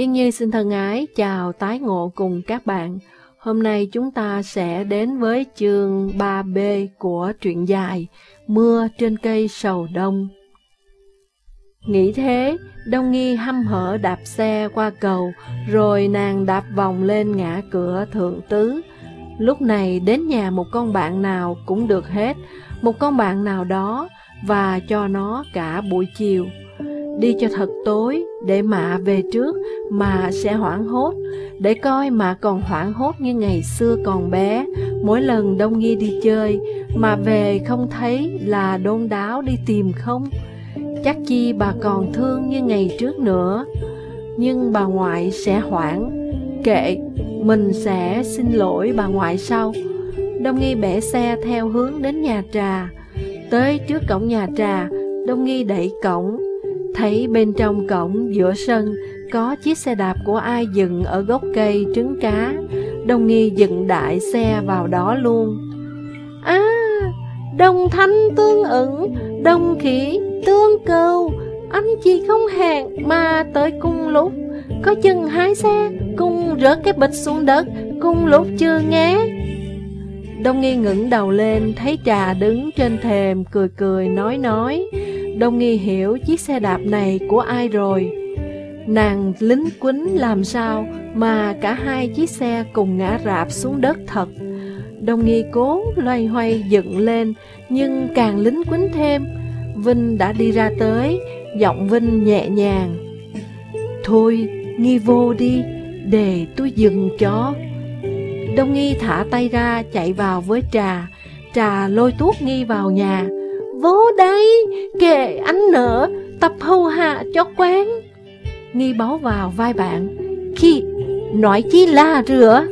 Yên Như xin thân ái chào tái ngộ cùng các bạn. Hôm nay chúng ta sẽ đến với chương 3B của truyện dài Mưa trên cây sầu đông. Nghĩ thế, Đông Nghi hăm hở đạp xe qua cầu, rồi nàng đạp vòng lên ngã cửa thượng tứ. Lúc này đến nhà một con bạn nào cũng được hết, một con bạn nào đó, và cho nó cả buổi chiều. Đi cho thật tối, để mạ về trước mà sẽ hoảng hốt, để coi mạ còn hoảng hốt như ngày xưa còn bé, mỗi lần Đông Nghi đi chơi, mà về không thấy là đôn đáo đi tìm không? Chắc chi bà còn thương như ngày trước nữa, nhưng bà ngoại sẽ hoảng, kệ, mình sẽ xin lỗi bà ngoại sau. Đông Nghi bẻ xe theo hướng đến nhà trà, tới trước cổng nhà trà, Đông Nghi đẩy cổng, thấy bên trong cổng giữa sân có chiếc xe đạp của ai dừng ở gốc cây trứng cá. Đông Nghi dựng đại xe vào đó luôn. À, đồng thanh tương ứng, đồng khí tương cầu, anh chị không hẹn mà tới cùng lúc. Có chừng hai xe cùng rớt cái bịch xuống đất cùng lúc chưa nghe. Đông Nghi ngẩng đầu lên, thấy trà đứng trên thềm, cười cười nói nói. Đông Nghi hiểu chiếc xe đạp này của ai rồi. Nàng lính quýnh làm sao mà cả hai chiếc xe cùng ngã rạp xuống đất thật. Đông Nghi cố loay hoay dựng lên, nhưng càng lính quýnh thêm. Vinh đã đi ra tới, giọng Vinh nhẹ nhàng. Thôi, Nghi vô đi, để tôi dừng chó Đông Nghi thả tay ra chạy vào với trà, trà lôi tuốt Nghi vào nhà. Vô đây, kệ anh nợ tập hầu hạ cho quen. Nghi báu vào vai bạn, khi nói chi la rửa.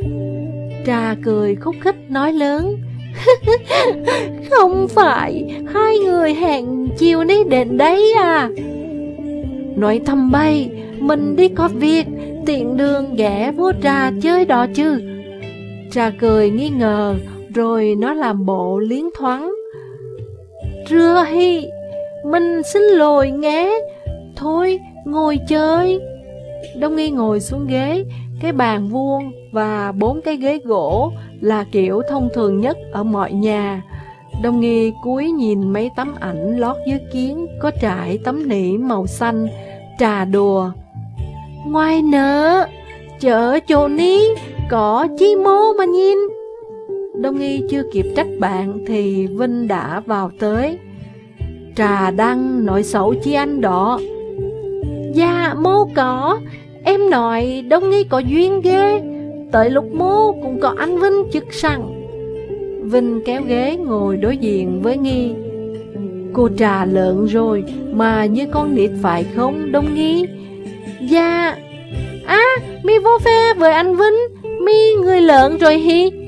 Trà cười khúc khích nói lớn. Không phải, hai người hẹn chiều nay đến đấy à? Nói thầm bay, mình đi có việc, tiện đường ghé vô trà chơi đó chứ. Trà cười nghi ngờ, rồi nó làm bộ liến thoáng. Rưa hi, mình xin lỗi nghe, thôi ngồi chơi. Đông Nghi ngồi xuống ghế, cái bàn vuông và bốn cái ghế gỗ là kiểu thông thường nhất ở mọi nhà. Đông Nghi cúi nhìn mấy tấm ảnh lót dưới kiến có trải tấm nỉ màu xanh, trà đùa. Ngoài nợ, chợ chỗ ní, có chi mô mà nhìn. Đông Nghi chưa kịp trách bạn thì Vinh đã vào tới. Trà đăng nội xấu chi anh đó. Dạ mô có, em nói Đông Nghi có duyên ghê. Tới lúc mô cũng có anh Vinh chức sẵn. Vinh kéo ghế ngồi đối diện với Nghi. Cô trà lợn rồi mà như con nít phải không Đông Nghi? Dạ. À, mi vô phe với anh Vinh mi người lợn rồi hi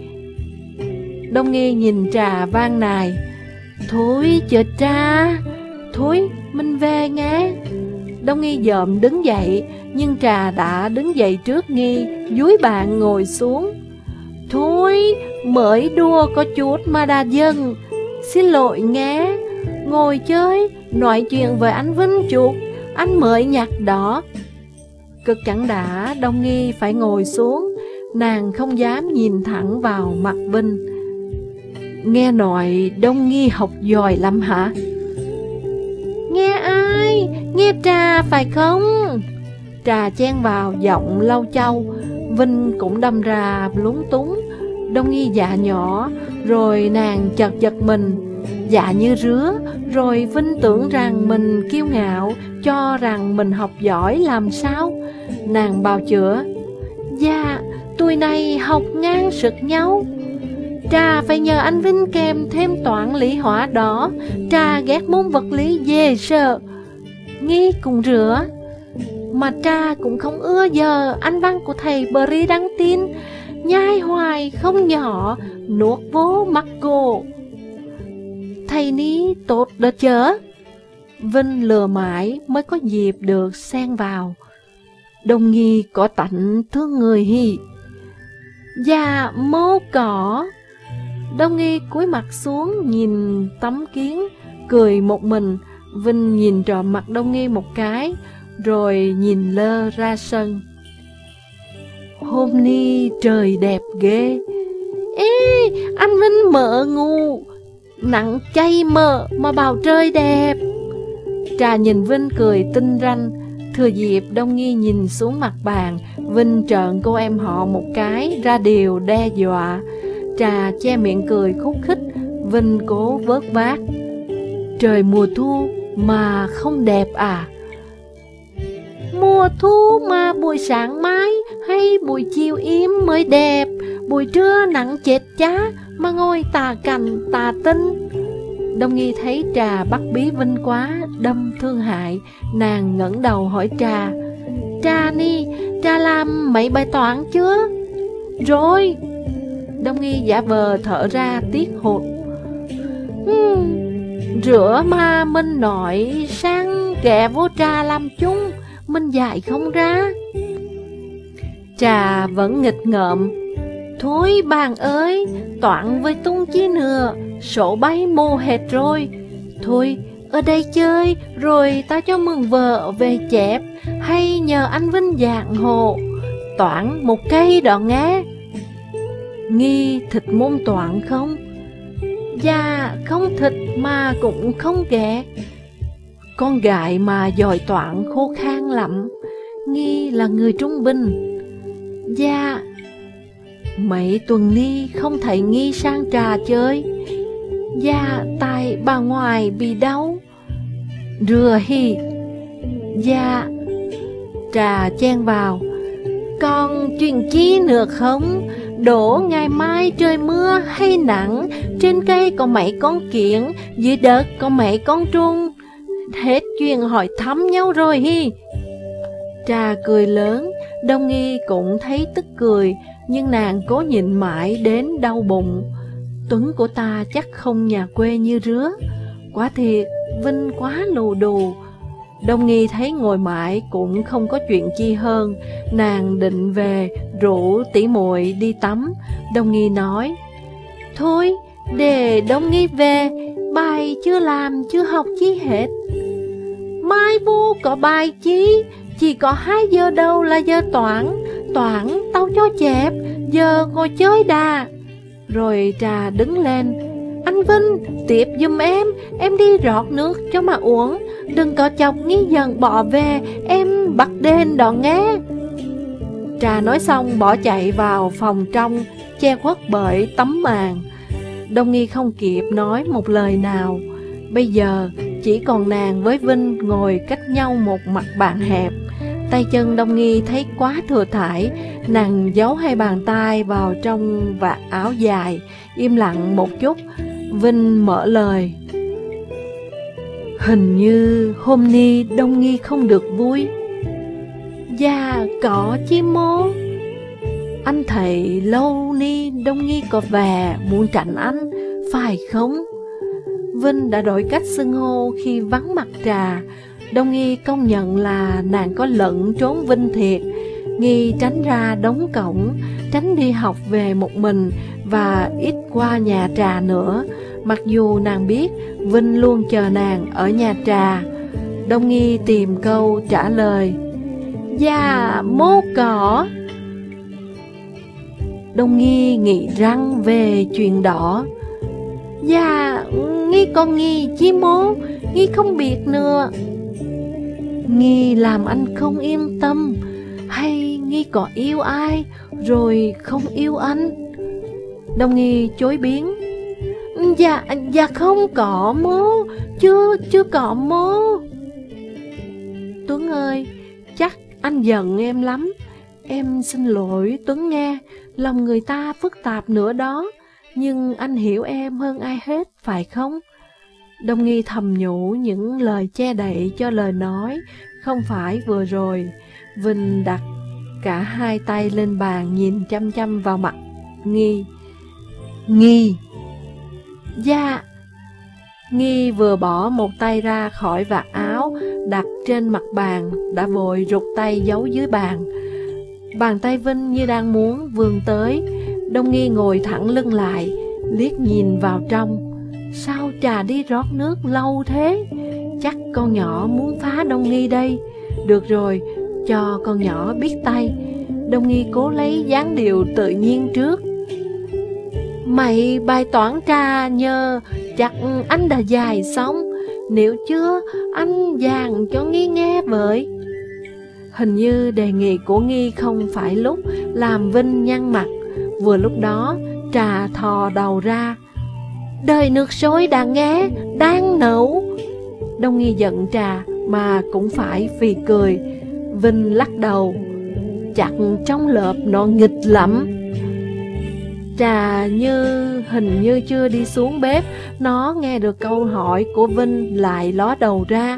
Đông nghi nhìn trà vang nài. Thối chờ cha thối, minh về nghe. Đông nghi dợm đứng dậy, Nhưng trà đã đứng dậy trước nghi, Dúi bạn ngồi xuống. Thối mới đua có chút mà đà dân Xin lỗi nghe. Ngồi chơi, Nói chuyện với anh Vinh chuột, Anh mới nhặt đỏ. Cực chẳng đã, Đông nghi phải ngồi xuống. Nàng không dám nhìn thẳng vào mặt Vinh. Nghe nội đông nghi học giỏi lắm hả? Nghe ai? Nghe trà phải không? Trà chen vào giọng lâu châu Vinh cũng đâm ra lúng túng Đông nghi dạ nhỏ Rồi nàng chật giật mình Dạ như rứa Rồi Vinh tưởng rằng mình kiêu ngạo Cho rằng mình học giỏi làm sao Nàng bào chữa Dạ Tuổi này học ngang sực nhau Trà phải nhờ anh Vinh kèm thêm toán lý hóa đó. Trà ghét môn vật lý dễ sợ, Nghi cùng rửa. Mà trà cũng không ưa giờ anh văn của thầy Bri đăng tin. Nhai hoài không nhỏ, Nuốt vô mặt cổ. Thầy ní tốt đợt chớ. Vinh lừa mãi mới có dịp được xen vào. Đồng nghi có tạnh thương người hi Dạ mô cỏ Đông nghi cúi mặt xuống nhìn tấm kiến Cười một mình. Vinh nhìn trộm mặt Đông nghi một cái Rồi nhìn lơ ra sân. Hôm ni trời đẹp ghê. Ê, anh Vinh mợ ngu Nặng chay mợ mà bảo trời đẹp. Trà nhìn Vinh cười tinh ranh. Thừa dịp Đông Nghi nhìn xuống mặt bàn Vinh trợn cô em họ một cái Ra điều đe dọa. Trà che miệng cười khúc khích Vinh cố vớt vát Trời mùa thu mà không đẹp à Mùa thu mà buổi sáng mai hay buổi chiều im mới đẹp Buổi trưa nắng chết chá mà ngồi tà cành tà tinh Đông Nghi thấy trà bắt bí vinh quá, đâm thương hại, nàng ngẩng đầu hỏi trà. Trà ni, trà làm mấy bài toán chưa? Rồi. Đông Nghi giả vờ thở ra tiếc hụt. Hmm, rửa ma minh nội sang kẻ vô trà làm chung, minh dạy không ra. Trà vẫn nghịch ngợm. Thôi bàn ơi, toạn với tung chi nữa, sổ bay mù hệt rồi. Thôi, ở đây chơi, rồi ta cho mừng vợ về chẹp hay nhờ anh Vinh dạng hộ. Toạn một cây đó nghe. Nghi thịt môn toán không? Dạ, không thịt mà cũng không ghẻ. Con gái mà giỏi toán khô khan lắm. Nghi là người trung bình. Dạ, mấy tuần ni không thấy Nghi sang trà chơi. Dạ, tại bà ngoài bị đau. Rửa hi. Dạ. Trà chen vào. con chuyện chi nữa không? Đổ ngày mai trời mưa hay nắng, trên cây có mấy con kiện dưới đất có mấy con trung. Hết chuyện hỏi thăm nhau rồi hi. Trà cười lớn, Đông Nghi cũng thấy tức cười, nhưng nàng cố nhịn mãi đến đau bụng. Tuấn của ta chắc không nhà quê như rứa. Quá thiệt, Vinh quá lù đù. Đông Nghi thấy ngồi mãi cũng không có chuyện chi hơn. Nàng định về, rủ tỷ muội đi tắm. Đông Nghi nói, Thôi, để Đông Nghi về, bài chưa làm, chưa học chi hết. Mai vô có bài chí, chỉ có hai giờ đâu là giờ toán, toán tao cho chép, giờ ngồi chơi đà. Rồi trà đứng lên anh Vinh tiếp giùm em. Em đi rót nước cho mà uống. Đừng có chọc nghi dần bỏ về. Em bắt đền đó nghe. Trà nói xong bỏ chạy vào phòng trong Che khuất bởi tấm màn. Đông Nghi không kịp nói một lời nào. Bây giờ chỉ còn nàng với Vinh ngồi cách nhau một mặt bàn hẹp. Tay chân Đông Nghi thấy quá thừa thải, nàng giấu hai bàn tay vào trong vạt áo dài, im lặng một chút. Vinh mở lời. Hình như hôm nay Đông Nghi không được vui. Dạ, cỏ chi mô. Anh thầy lâu ni Đông Nghi có về muốn tránh anh, phải không? Vinh đã đổi cách xưng hô khi vắng mặt trà, Đông Nghi công nhận là nàng có lẫn trốn vinh thiệt Nghi tránh ra đóng cổng Tránh đi học về một mình Và ít qua nhà trà nữa Mặc dù nàng biết Vinh luôn chờ nàng ở nhà trà, Đông Nghi tìm câu trả lời. Dạ mô cỏ. Đông Nghi nghĩ răng về chuyện đỏ. Dạ Nghi con Nghi chi mô? Nghi không biết nữa. Nghi làm anh không yên tâm. Hay Nghi có yêu ai, Rồi không yêu anh? Đông Nghi chối biến. Dạ, dạ không có mô Chưa, chưa có mô Tuấn ơi Chắc anh giận em lắm Em xin lỗi Tuấn nghe Lòng người ta phức tạp nữa đó Nhưng anh hiểu em hơn ai hết Phải không? Đông nghi thầm nhủ những lời che đậy cho lời nói, không phải vừa rồi. Vinh đặt cả hai tay lên bàn nhìn chăm chăm vào mặt Nghi. Nghi! Dạ! Nghi vừa bỏ một tay ra khỏi vạt áo, đặt trên mặt bàn, đã vội rụt tay giấu dưới bàn. Bàn tay Vinh như đang muốn vươn tới, Đông Nghi ngồi thẳng lưng lại, liếc nhìn vào trong. Sao trà đi rót nước lâu thế? Chắc con nhỏ muốn phá đông nghi đây. Được rồi, cho con nhỏ biết tay. Đông Nghi cố lấy dáng điệu tự nhiên trước Mày bài toán trà nhờ Chắc anh đã dài xong. Nếu chưa anh dàn cho Nghi nghe với. Hình như đề nghị của Nghi không phải lúc làm Vinh nhăn mặt. Vừa lúc đó trà thò đầu ra. Đời nước sôi đang nghe, đang nấu. Đông Nghi giận trà mà cũng phải vì cười. Vinh lắc đầu. Chặt trong lợp nó nghịch lắm. Trà như, hình như chưa đi xuống bếp. Nó nghe được câu hỏi của Vinh lại ló đầu ra.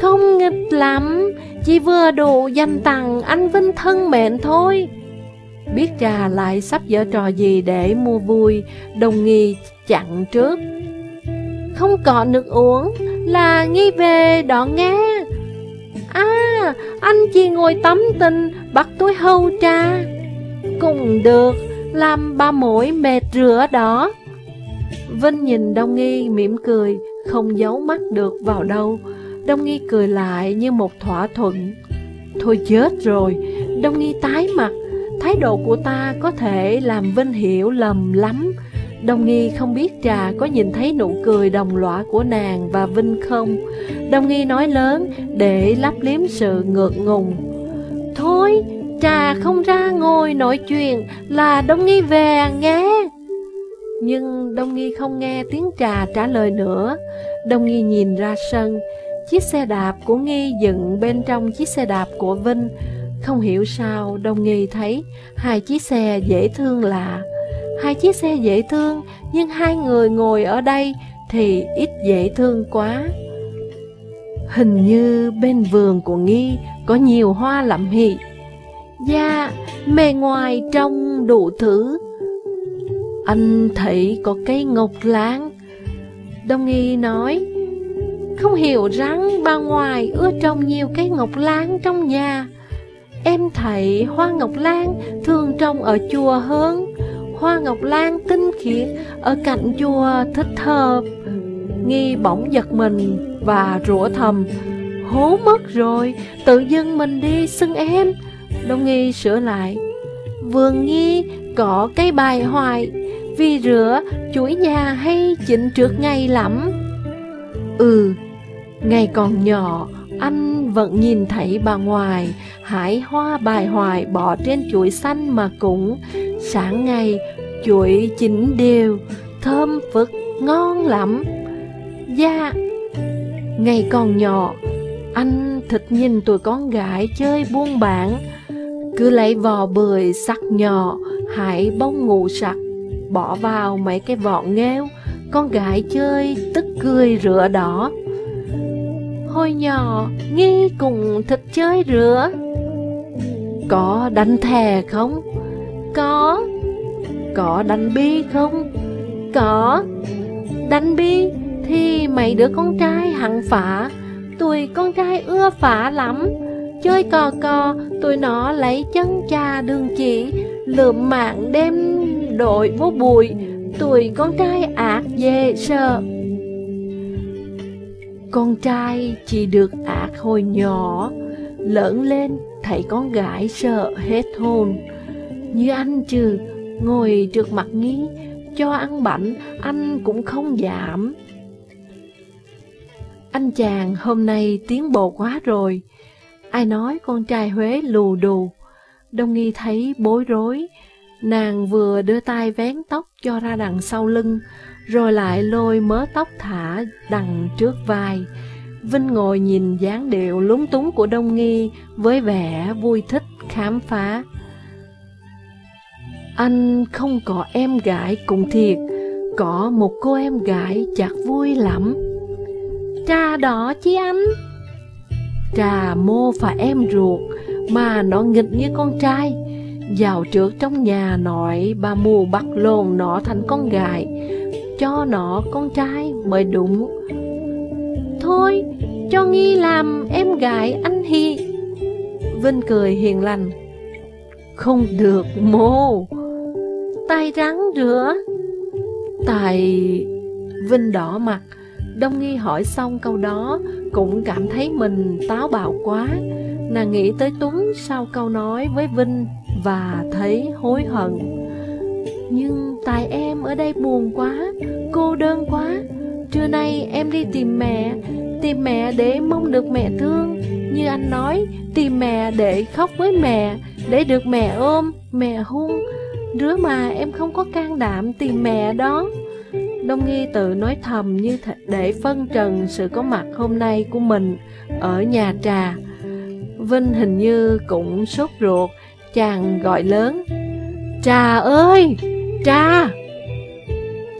Không nghịch lắm, Chỉ vừa đủ danh tặng anh Vinh thân mệnh thôi. Biết trà lại sắp dở trò gì để mua vui, Đồng nghi chặn trước. Không có nước uống, Là nghi về đó nghe. À anh chỉ ngồi tắm tình, Bắt tôi hâu trà. Cũng được làm ba mũi mệt rửa đó. Vinh nhìn Đông Nghi mỉm cười Không giấu mắt được vào đâu. Đông Nghi cười lại như một thỏa thuận. Thôi chết rồi Đông Nghi tái mặt. Thái độ của ta có thể làm Vinh hiểu lầm lắm. Đồng nghi không biết trà có nhìn thấy nụ cười đồng lõa của nàng và Vinh không. Đồng nghi nói lớn để lắp liếm sự ngược ngùng. Thôi, trà không ra ngồi nói chuyện là Đông nghi về nghe. Nhưng Đông nghi không nghe tiếng trà trả lời nữa. Đông nghi nhìn ra sân, Chiếc xe đạp của nghi dựng bên trong chiếc xe đạp của Vinh. Không hiểu sao Đông Nghi thấy hai chiếc xe dễ thương lạ. Hai chiếc xe dễ thương, Nhưng hai người ngồi ở đây Thì ít dễ thương quá. Hình như bên vườn của Nghi Có nhiều hoa lậm hị da, Mề ngoài trong đủ thứ. Anh thấy có cây ngọc lan Đông Nghi nói Không hiểu rằng bà ngoài ưa trồng nhiều cây ngọc lan trong nhà. Em thấy hoa ngọc lan thường trồng ở chùa hơn. Hoa ngọc lan tinh khiết ở cạnh chùa thích hợp. Nghi bỗng giật mình và rủa thầm Hố mất rồi, tự dưng mình đi xưng em. Đông Nghi sửa lại. Vườn Nghi có cây bài hoài Vì rửa chuỗi nhà hay chỉnh trượt ngày lắm. Ừ, ngày còn nhỏ anh vẫn nhìn thấy bà ngoài Hải hoa bài hoài bỏ trên chuỗi xanh mà cũng Sáng ngày chuỗi chín đều Thơm phức ngon lắm. Dạ Ngày còn nhỏ Anh thích nhìn tụi con gái chơi buôn bản cứ lấy vò bưởi sắc nhỏ hãy bông ngủ sặc Bỏ vào mấy cái vỏ nghêu. Con gái chơi tức cười rửa đỏ Hồi nhỏ, Nghi cùng thích chơi rửa. Có đánh thè không? Có. Có đánh bi không? Có. Đánh bi thì mấy đứa con trai hẳn phả Tụi con trai ưa phả lắm. Chơi cò cò, tụi nó lấy chân trà đường chỉ Lượm mạng đem đội vô bụi Tụi con trai ác dễ sợ con trai chỉ được ác hồi nhỏ, lớn lên thấy con gái sợ hết hồn. Như anh trừ, ngồi trước mặt nghĩ, cho ăn bánh, anh cũng không giảm. Anh chàng hôm nay tiến bộ quá rồi. Ai nói con trai Huế lù đù. Đông nghi thấy bối rối. Nàng vừa đưa tay vén tóc cho ra đằng sau lưng, rồi lại lôi mớ tóc thả đằng trước vai. Vinh ngồi nhìn dáng điệu lúng túng của Đông Nghi với vẻ vui thích khám phá. Anh không có em gái cũng thiệt, có một cô em gái chắc vui lắm. Trà đỏ chứ anh? Trà mô phải em ruột, mà nó nghịch như con trai. Dạo trước trong nhà nội ba mù bắt lồn nó thành con gái, cho nó con trai mới đúng. Thôi, cho Nghi làm em gái anh Hi. Vinh cười hiền lành. Không được mô. Tay rắn rửa. Tài... Vinh đỏ mặt. Đông Nghi hỏi xong câu đó, cũng cảm thấy mình táo bạo quá. Nàng nghĩ tới Tuấn sau câu nói với Vinh và thấy hối hận. Nhưng tại em ở đây buồn quá, cô đơn quá. Trưa nay em đi tìm mẹ, tìm mẹ để mong được mẹ thương. Như anh nói, tìm mẹ để khóc với mẹ, để được mẹ ôm, mẹ hung. Rứa mà em không có can đảm tìm mẹ đó. Đông Nghi tự nói thầm như để phân trần sự có mặt hôm nay của mình ở nhà trà. Vinh hình như cũng sốt ruột, chàng gọi lớn. Trà ơi! Trà!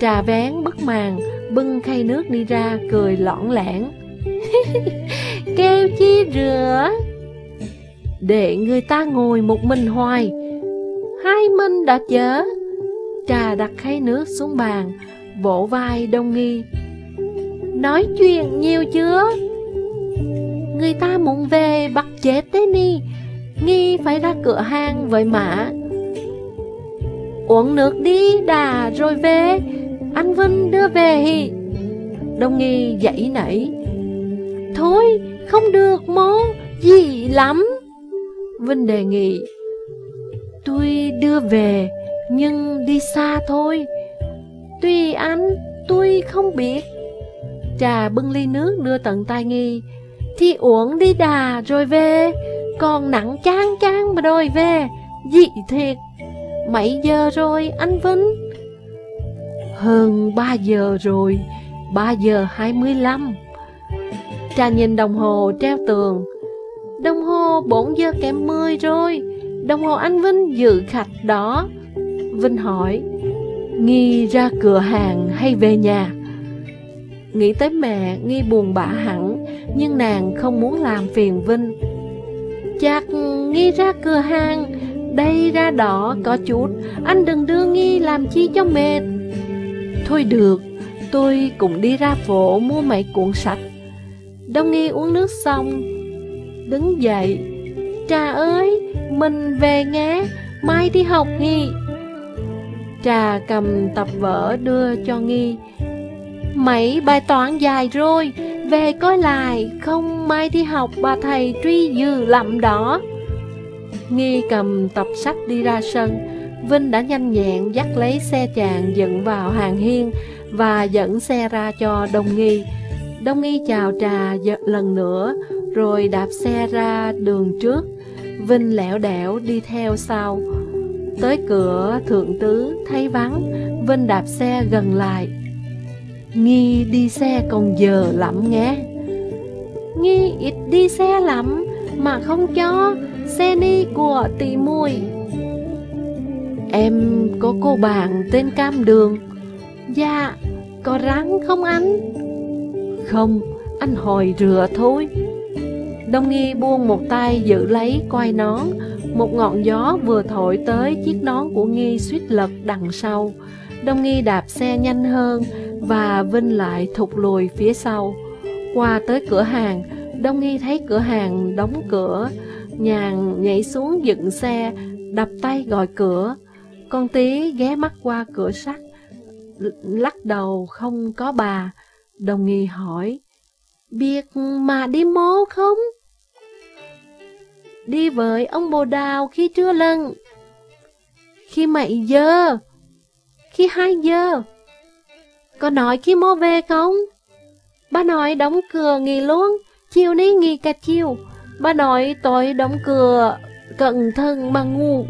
Trà vén bất màn, bưng khay nước đi ra, cười lõng lẻn. Kêu chi rửa? Để người ta ngồi một mình hoài. Hai minh đã chớ. Trà đặt khay nước xuống bàn, vỗ vai đông nghi. Nói chuyện nhiều chưa? Người ta muốn về bắt chết thế ni, Nghi phải ra cửa hàng với mã. Uống nước đi, đà rồi về. Anh Vinh đưa về hì. Đông nghi dậy nảy. Thôi, không được mô gì lắm. Vinh đề nghị. Tôi đưa về, Nhưng đi xa thôi tuy anh, Tôi không biết. Trà bưng ly nước đưa tận tay nghi. Thì uống đi đà rồi về. Còn nặng chán chán mà rồi về. Dị thiệt. Mấy giờ rồi anh Vinh? Hơn 3 giờ rồi. 3 giờ 25 Trà nhìn đồng hồ treo tường. Đồng hồ 4 giờ kém 10 rồi. Đồng hồ anh Vinh dự khách đó. Vinh hỏi Nghi ra cửa hàng hay về nhà Nghĩ tới mẹ, Nghi buồn bã hẳn, nhưng nàng không muốn làm phiền Vinh. Chắc Nghi ra cửa hàng, đây ra đỏ có chút, anh đừng đưa Nghi làm chi cho mệt. Thôi được, tôi cũng đi ra phố mua mấy cuộn sách. Đông Nghi uống nước xong, đứng dậy. Trà ơi, mình về nghe, mai đi học Nghi. Trà cầm tập vở đưa cho Nghi, Mấy bài toán dài rồi, về coi lại, không mai đi học bà thầy truy dư lắm đó. Nghi cầm tập sách đi ra sân, Vinh đã nhanh nhẹn dắt lấy xe chàng dựng vào hàng hiên và dẫn xe ra cho Đông Nghi. Đông Nghi chào trà lần nữa, rồi đạp xe ra đường trước. Vinh lẻo đẻo đi theo sau. Tới cửa thượng tứ thấy vắng, Vinh đạp xe gần lại. Nghi đi xe còn giờ lắm nghe Nghi ít đi xe lắm Mà không cho Xe đi của tỷ mùi Em có cô bạn tên Cam Đường. Dạ Có rắn không anh? Không Anh hồi rửa thôi. Đông Nghi buông một tay giữ lấy quai nón một ngọn gió vừa thổi tới chiếc nón của Nghi suýt lật đằng sau Đông Nghi đạp xe nhanh hơn và Vinh lại thụt lùi phía sau. Qua tới cửa hàng, Đông Nghi thấy cửa hàng đóng cửa, nhàn nhảy xuống dựng xe, đập tay gọi cửa. Con tí ghé mắt qua cửa sắt, lắc đầu không có bà. Đồng nghi hỏi, biết mà đi mố không? Đi với ông bồ đào khi trưa lần. Khi mấy giờ? Khi hai giờ. Có nói khi mô về không? Bà nói đóng cửa nghỉ luôn, chiều nay nghỉ cả chiều. Bà nói tối đóng cửa, cẩn thận mà ngủ.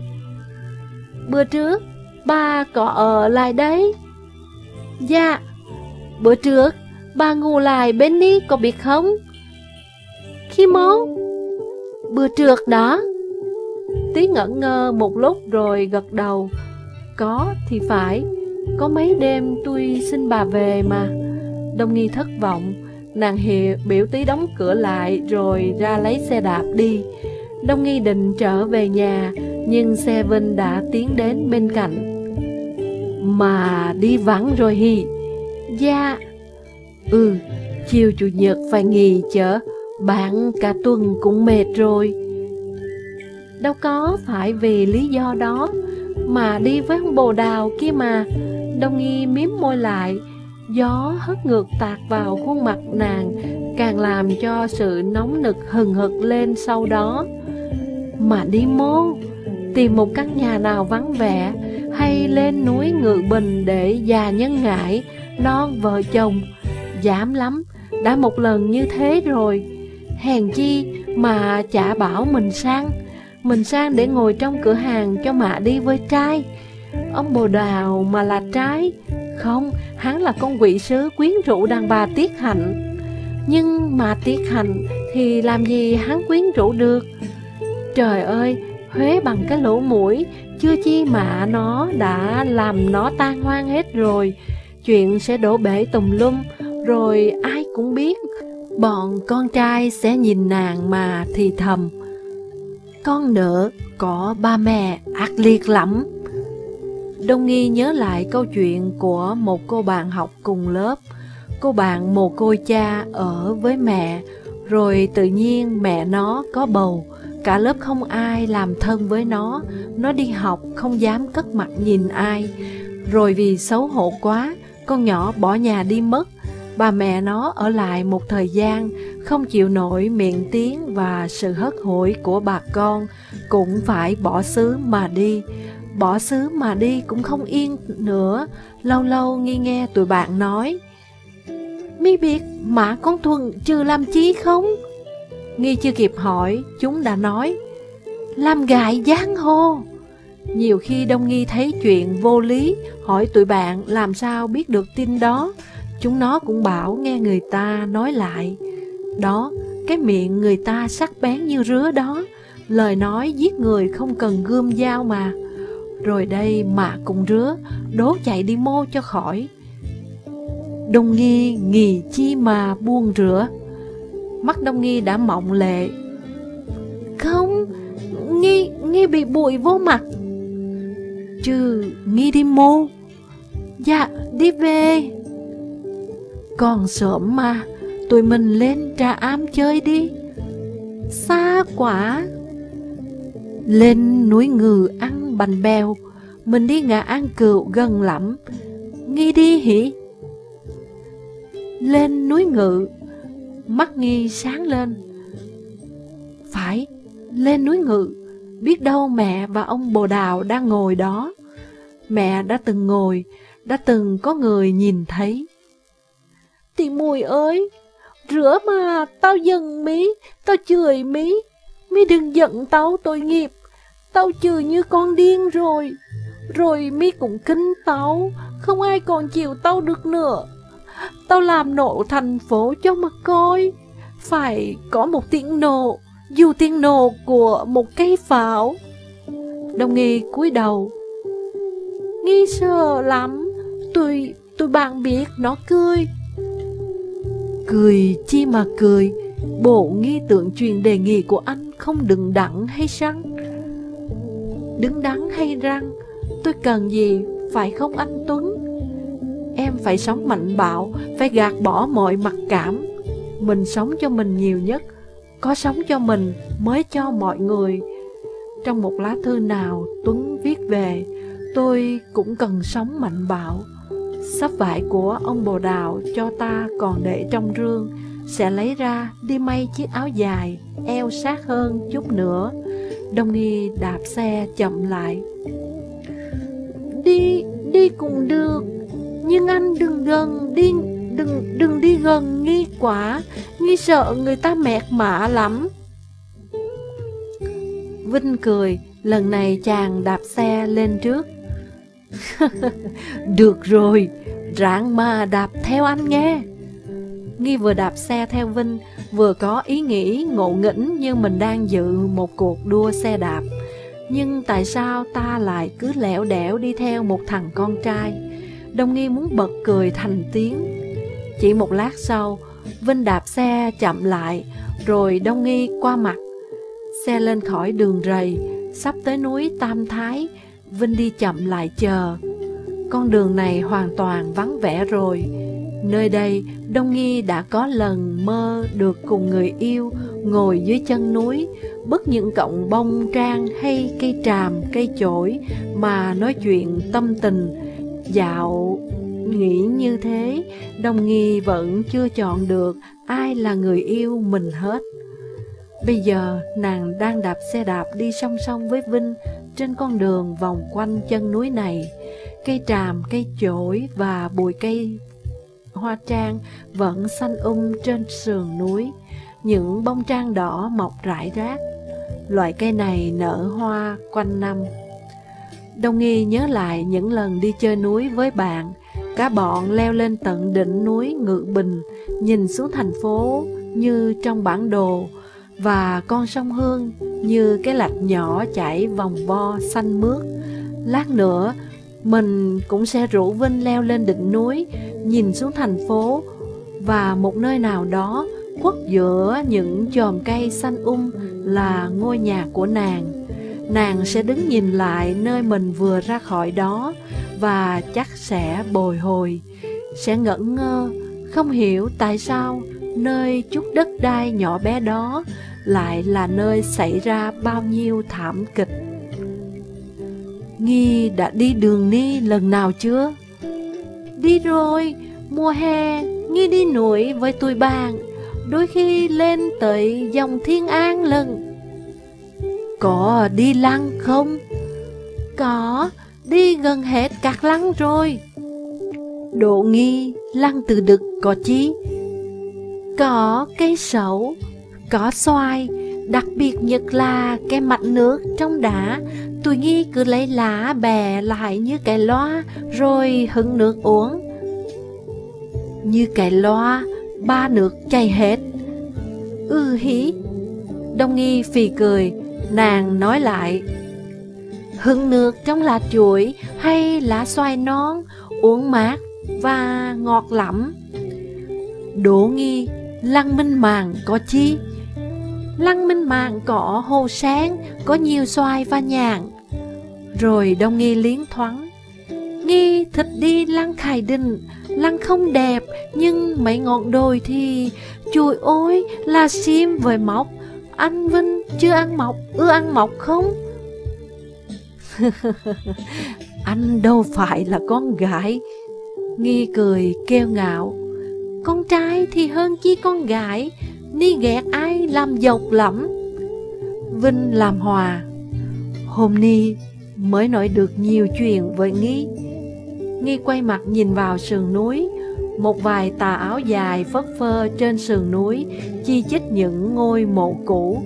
Bữa trước, bà có ở lại đấy? Dạ, bữa trước, bà ngủ lại bên đi có biết không? Khi mô? Bừa trước đó. Tí ngẩn ngơ một lúc rồi gật đầu. Có thì phải, có mấy đêm tôi xin bà về mà. Đông Nghi thất vọng Nàng hiệu biểu tí đóng cửa lại Rồi ra lấy xe đạp đi. Đông Nghi định trở về nhà Nhưng xe Vinh đã tiến đến bên cạnh. Mà đi vắng rồi hi Dạ. Ừ Chiều chủ nhật phải nghỉ chở bạn cả tuần cũng mệt rồi Đâu có phải vì lý do đó Mà đi với ông bồ đào kia mà Đông nghi miếm môi lại Gió hất ngược tạt vào khuôn mặt nàng Càng làm cho sự nóng nực hừng hực lên sau đó Mà đi mô tìm một căn nhà nào vắng vẻ, hay lên núi ngự bình để già nhân ngại, non vợ chồng. giảm lắm, đã một lần như thế rồi. Hèn chi mà chả bảo mình sang, mình sang để ngồi trong cửa hàng cho mạ đi với trai. Ông bồ đào mà là trai, không, hắn là con quỷ sứ quyến rũ đàn bà tiết hạnh. Nhưng mà tiết hạnh thì làm gì hắn quyến rũ được? Trời ơi, Huế bằng cái lỗ mũi, chưa chi mà nó đã làm nó tan hoang hết rồi. Chuyện sẽ đổ bể tùm lum, rồi ai cũng biết. Bọn con trai sẽ nhìn nàng mà thì thầm. Con nợ có ba mẹ ác liệt lắm. Đông Nghi nhớ lại câu chuyện của một cô bạn học cùng lớp. Cô bạn mồ côi cha ở với mẹ, rồi tự nhiên mẹ nó có bầu. Cả lớp không ai làm thân với nó, nó đi học không dám cất mặt nhìn ai. Rồi vì xấu hổ quá, con nhỏ bỏ nhà đi mất. Bà mẹ nó ở lại một thời gian, không chịu nổi miệng tiếng và sự hất hủi của bà con, cũng phải bỏ xứ mà đi. Bỏ xứ mà đi cũng không yên nữa, lâu lâu nghi nghe tụi bạn nói. Mi biết Mã Con Thuần chưa làm chi không? Nghi chưa kịp hỏi, chúng đã nói Làm gại giang hồ Nhiều khi Đông Nghi thấy chuyện vô lý Hỏi tụi bạn làm sao biết được tin đó Chúng nó cũng bảo nghe người ta nói lại. Đó, cái miệng người ta sắc bén như rứa đó. Lời nói giết người không cần gươm dao mà. Rồi đây mà cùng rứa Đố chạy đi mô cho khỏi. Đông nghi nghỉ chi mà buông rửa. Mắt Đông Nghi đã mộng lệ. Không Nghi, Nghi bị bụi vô mặt. Chứ Nghi đi mô. Dạ đi về. Còn sớm mà Tụi mình lên trà am chơi đi. Xa quá. Lên núi ngừ ăn bành bèo. Mình đi ngã ăn cựu gần lắm. Nghi đi hỉ? Lên núi ngự. Mắt nghi sáng lên. Phải, lên núi ngự. Biết đâu mẹ và ông bồ đào đang ngồi đó. Mẹ đã từng ngồi Đã từng có người nhìn thấy. Thì mùi ơi. Rửa mà Tao giận mí Tao chửi mí. Mí đừng giận tao tội nghiệp. Tao chửi như con điên rồi. Rồi mí cũng kinh tao. Không ai còn chịu tao được nữa. Tao làm nổ thành phố cho mà coi. Phải có một tiếng nổ. Dù tiếng nổ của một cây pháo. Đồng nghi cúi đầu. Nghi sợ lắm. Tôi, tôi bạn biết nó cười. Cười chi mà cười Bộ nghi tượng truyền đề nghị của anh không đừng đẳng hay răng Đứng đắn hay răng Tôi cần gì phải không anh Tuấn Em phải sống mạnh bạo, phải gạt bỏ mọi mặc cảm. Mình sống cho mình nhiều nhất, có sống cho mình mới cho mọi người. Trong một lá thư nào Tuấn viết về, tôi cũng cần sống mạnh bạo. Sắp vải của ông bồ đào cho ta còn để trong rương, sẽ lấy ra đi may chiếc áo dài, eo sát hơn chút nữa. Đông Nghi đạp xe chậm lại. Đi, đi cũng được, nhưng anh đừng gần đi Đừng đừng đi gần nghi quả Nghi sợ người ta mẹt mạ lắm Vinh cười Lần này chàng đạp xe lên trước Được rồi Ráng mà đạp theo anh nghe. Nghi vừa đạp xe theo Vinh, Vừa có ý nghĩ ngộ nghĩnh Như mình đang dự một cuộc đua xe đạp. Nhưng tại sao ta lại cứ lẻo đẻo đi theo một thằng con trai? Đông Nghi muốn bật cười thành tiếng. Chỉ một lát sau, Vinh đạp xe chậm lại, Rồi Đông Nghi qua mặt. Xe lên khỏi đường rầy, Sắp tới núi Tam Thái, Vinh đi chậm lại chờ. Con đường này hoàn toàn vắng vẻ rồi Nơi đây Đông Nghi đã có lần mơ được cùng người yêu Ngồi dưới chân núi Bứt những cọng bông trang hay cây tràm, cây chổi Mà nói chuyện tâm tình Dạo nghĩ như thế, đông nghi vẫn chưa chọn được ai là người yêu mình hết. Bây giờ nàng đang đạp xe đạp đi song song với Vinh, trên con đường vòng quanh chân núi này. Cây tràm, cây chổi và bụi cây hoa trang vẫn xanh um trên sườn núi. Những bông trang đỏ mọc rải rác. Loại cây này nở hoa quanh năm. Đông Nghi nhớ lại những lần đi chơi núi với bạn, cả bọn leo lên tận đỉnh núi Ngự Bình, nhìn xuống thành phố như trong bản đồ, và con sông Hương như cái lạch nhỏ chảy vòng vo xanh mướt. Lát nữa, mình cũng sẽ rủ Vinh leo lên đỉnh núi, nhìn xuống thành phố, và một nơi nào đó khuất giữa những chòm cây xanh um là ngôi nhà của nàng. Nàng sẽ đứng nhìn lại nơi mình vừa ra khỏi đó và chắc sẽ bồi hồi, sẽ ngẩn ngơ, không hiểu tại sao nơi chút đất đai nhỏ bé đó lại là nơi xảy ra bao nhiêu thảm kịch. Nghi đã đi đường ni lần nào chưa? Đi rồi, mùa hè, Nghi đi núi với tôi bạn, đôi khi lên tới dòng Thiên An lần. Có đi lăng không? Có, đi gần hết các lăng rồi. Độ nghi, lăng từ đực có chí. Có cây sấu, có xoài, đặc biệt nhất là cái mặt nước trong đá. Tôi nghi cứ lấy lá bè lại như cái loa, rồi hứng nước uống. Như cái loa, ba nước chảy hết. Ừ hí. Đông nghi phì cười, nàng nói lại. Hứng nước trong lá chuối hay lá xoài non, uống mát và ngọt lắm. Đỗ nghi, lăng minh màng có chi? Lăng minh mạng cỏ hồ sáng, có nhiều xoài và nhạn. Rồi đông nghi liến thoáng. Nghi thịt đi lăng khải đình, lăng không đẹp, nhưng mấy ngọn đồi thì... Chùi ôi, là sim với mọc. Anh Vinh chưa ăn mọc, ưa ăn mọc không? anh đâu phải là con gái. Nghi cười kêu ngạo. Con trai thì hơn chi con gái, Ni ghét ai làm dọc lắm Vinh làm hòa Hôm ni mới nói được nhiều chuyện với Nghi. Nghi quay mặt nhìn vào sườn núi, Một vài tà áo dài phất phơ trên sườn núi, Chi chích những ngôi mộ cũ.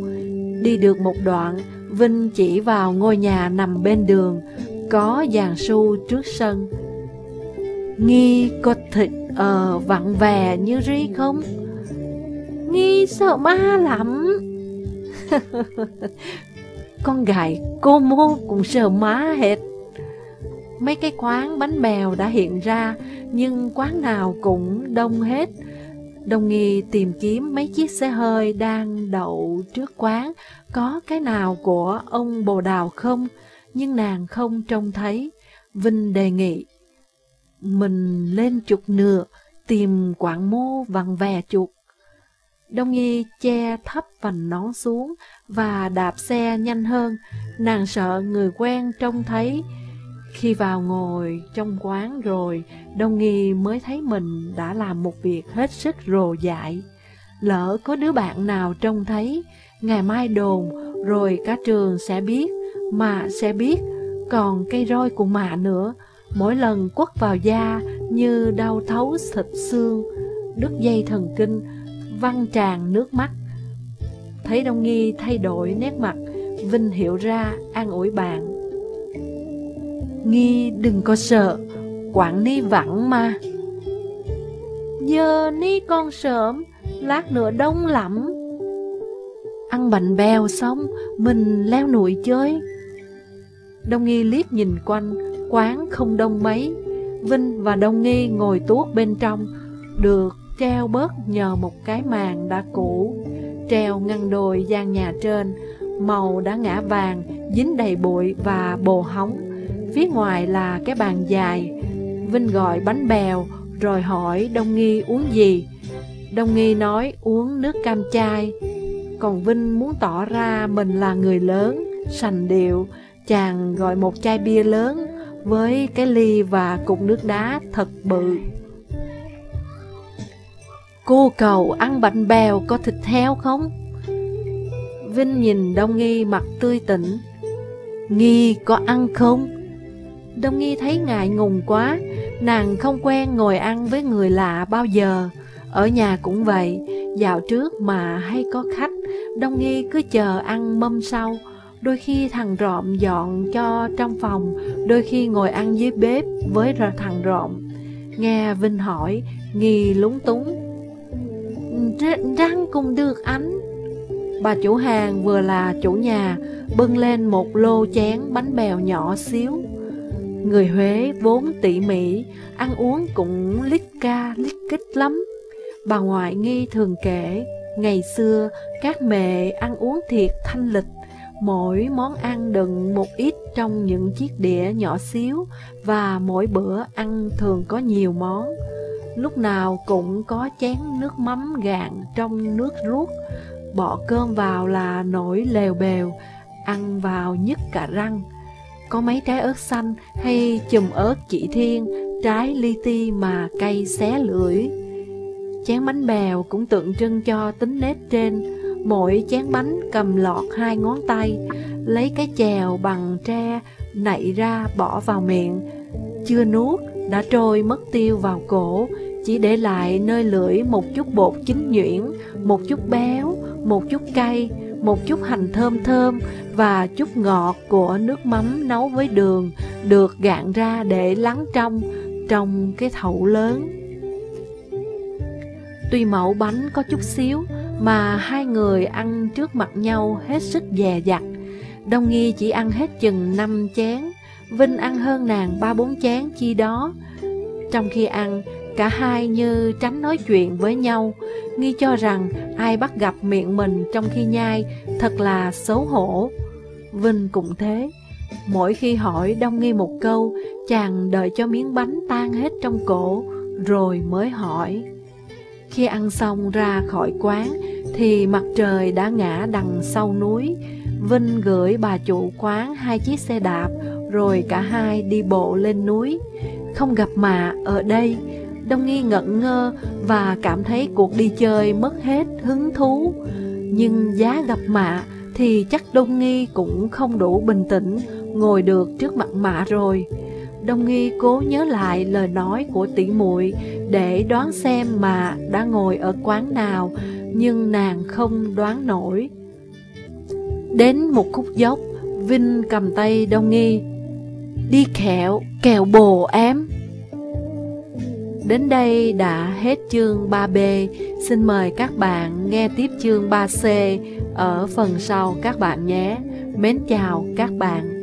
Đi được một đoạn, Vinh chỉ vào ngôi nhà nằm bên đường, Có giàn su trước sân. Nghi có thịt ờ vặn vè như ri không? Nghi sợ ma lắm. Con gái cô mô cũng sợ má hết. Mấy cái quán bánh bèo đã hiện ra, Nhưng quán nào cũng đông hết. Đồng nghi tìm kiếm mấy chiếc xe hơi đang đậu trước quán, Có cái nào của ông bồ đào không? Nhưng nàng không trông thấy. Vinh đề nghị, Mình lên chục nửa Tìm quảng mô vặn vè chục Đông nghi che thấp vành nón xuống và đạp xe nhanh hơn, nàng sợ người quen trông thấy. Khi vào ngồi trong quán rồi, Đông Nghi mới thấy mình đã làm một việc hết sức rồ dại. Lỡ có đứa bạn nào trông thấy, ngày mai đồn, rồi cả trường sẽ biết, mà sẽ biết, còn cây roi của mạ nữa, mỗi lần quất vào da như đau thấu thịt xương, đứt dây thần kinh, văng tràn nước mắt. Thấy Đông Nghi thay đổi nét mặt, Vinh hiểu ra an ủi bạn. Nghi đừng có sợ, Quảng ni vắng mà. Giờ ni còn sớm, lát nữa đông lắm. Ăn bánh bèo xong, mình leo núi chơi. Đông Nghi liếc nhìn quanh, quán không đông mấy. Vinh và Đông Nghi ngồi tuốt bên trong, được treo bớt nhờ một cái màn đã cũ, treo ngăn đồi gian nhà trên, màu đã ngã vàng, dính đầy bụi và bồ hóng. Phía ngoài là cái bàn dài, Vinh gọi bánh bèo, rồi hỏi Đông Nghi uống gì. Đông Nghi nói uống nước cam chai, còn Vinh muốn tỏ ra mình là người lớn, sành điệu, chàng gọi một chai bia lớn với cái ly và cục nước đá thật bự. Cô cầu ăn bánh bèo có thịt heo không? Vinh nhìn Đông Nghi mặt tươi tỉnh Nghi có ăn không? Đông Nghi thấy ngại ngùng quá, nàng không quen ngồi ăn với người lạ bao giờ. Ở nhà cũng vậy, dạo trước mà hay có khách, Đông Nghi cứ chờ ăn mâm sau. Đôi khi thằng rộm dọn cho trong phòng, đôi khi ngồi ăn dưới bếp với thằng rộm. Nghe Vinh hỏi, Nghi lúng túng. Răng cùng được anh. Bà chủ hàng vừa là chủ nhà, bưng lên một lô chén bánh bèo nhỏ xíu. Người Huế vốn tỉ mỉ, ăn uống cũng lít ca lít kích lắm. Bà ngoại nghi thường kể, ngày xưa các mẹ ăn uống thiệt thanh lịch, mỗi món ăn đựng một ít trong những chiếc đĩa nhỏ xíu và mỗi bữa ăn thường có nhiều món. Lúc nào cũng có chén nước mắm gạn trong nước ruốc, bỏ cơm vào là nổi lèo bèo, ăn vào nhức cả răng. Có mấy trái ớt xanh hay chùm ớt chỉ thiên, trái li ti mà cay xé lưỡi. Chén bánh bèo cũng tượng trưng cho tính nết trên, mỗi chén bánh cầm lọt hai ngón tay, lấy cái chèo bằng tre, nạy ra bỏ vào miệng. Chưa nuốt, đã trôi mất tiêu vào cổ, chỉ để lại nơi lưỡi một chút bột chín nhuyễn, một chút béo, một chút cay, một chút hành thơm thơm và chút ngọt của nước mắm nấu với đường được gạn ra để lắng trong trong cái thậu lớn. Tuy mẫu bánh có chút xíu mà hai người ăn trước mặt nhau hết sức dè dặt. Đông Nghi chỉ ăn hết chừng 5 chén, Vinh ăn hơn nàng ba bốn chén chi đó. Trong khi ăn, cả hai như tránh nói chuyện với nhau, nghi cho rằng ai bắt gặp miệng mình trong khi nhai thật là xấu hổ. Vinh cũng thế. Mỗi khi hỏi Đông Nghi một câu, chàng đợi cho miếng bánh tan hết trong cổ, rồi mới hỏi. Khi ăn xong ra khỏi quán, thì mặt trời đã ngã đằng sau núi. Vinh gửi bà chủ quán hai chiếc xe đạp, rồi cả hai đi bộ lên núi. Không gặp mà ở đây, Đông Nghi ngẩn ngơ và cảm thấy cuộc đi chơi mất hết hứng thú. Nhưng giá gặp mạ thì chắc Đông Nghi cũng không đủ bình tĩnh ngồi được trước mặt mạ rồi. Đông Nghi cố nhớ lại lời nói của tỷ muội để đoán xem mà đã ngồi ở quán nào, nhưng nàng không đoán nổi. Đến một khúc dốc, Vinh cầm tay Đông Nghi. Đi kẹo, kẹo bồ em. Đến đây đã hết chương 3B. Xin mời các bạn nghe tiếp chương 3C ở phần sau các bạn nhé. Mến chào các bạn.